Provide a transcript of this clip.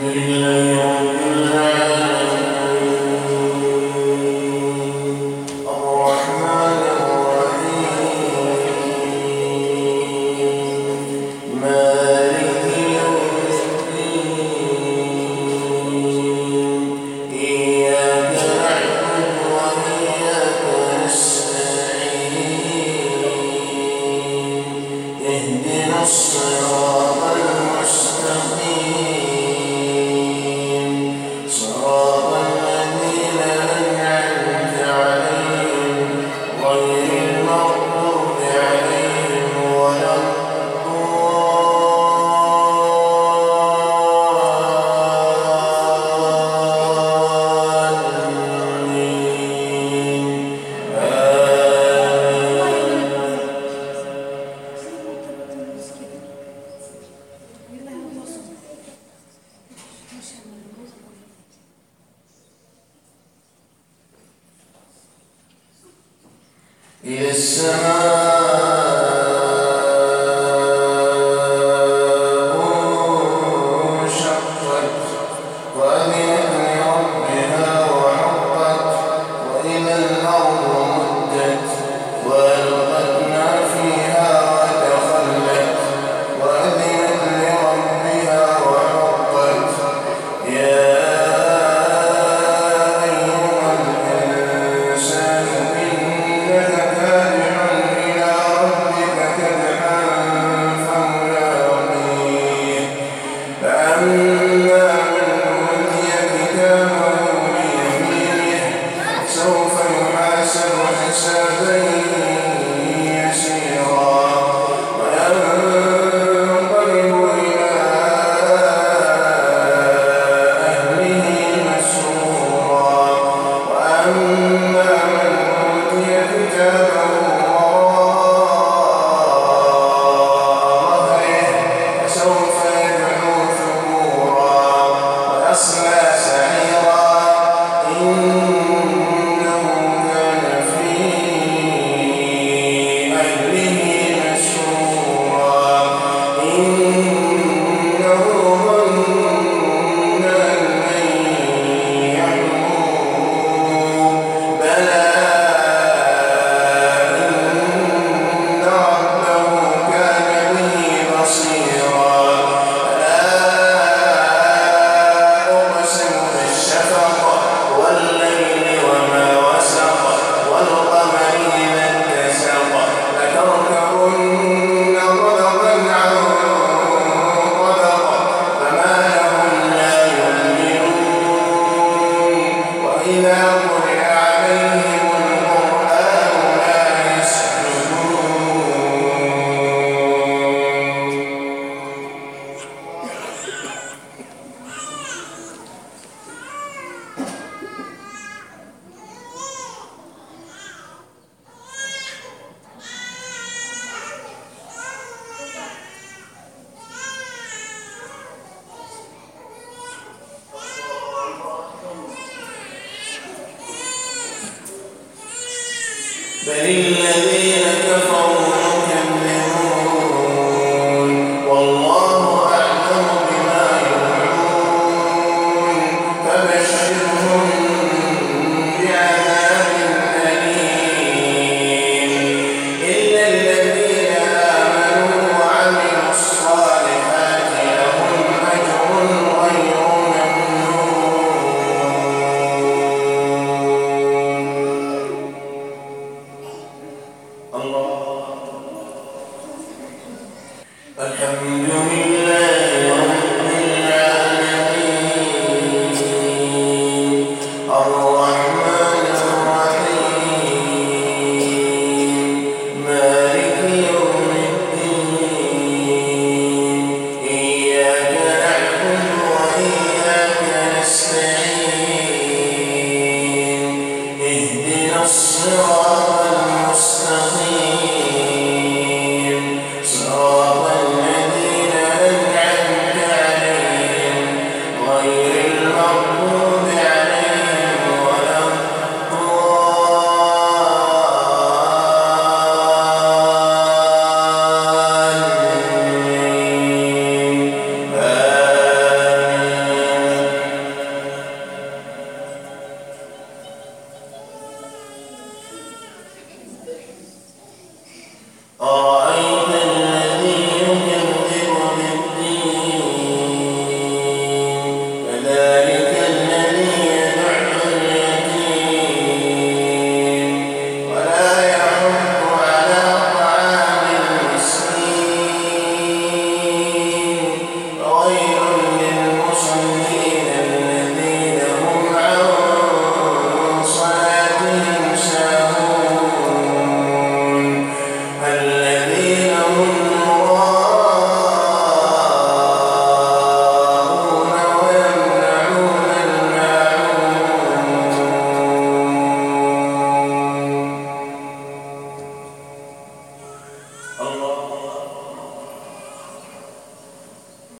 Amen. إلى السماء Hallelujah. فللذين كفروا غير